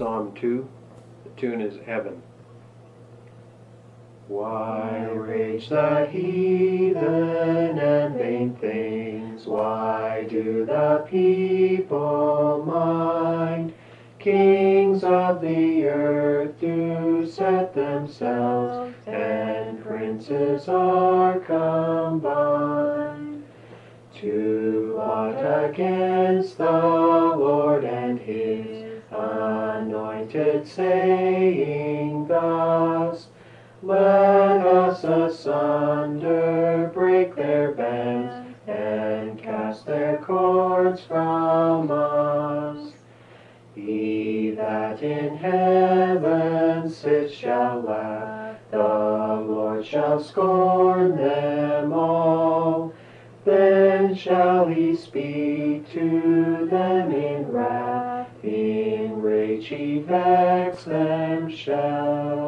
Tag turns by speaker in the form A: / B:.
A: Psalm 2. The tune is Heaven. Why rage the heathen and vain things? Why do the people mind? Kings of the earth do set themselves, and princes are combined to plot against the anointed saying thus, Let us asunder break their bands and cast their cords from us. He that in heaven sits shall laugh, the Lord shall scorn them all. Then shall he speak to them in wrath. In which he vexed them shall.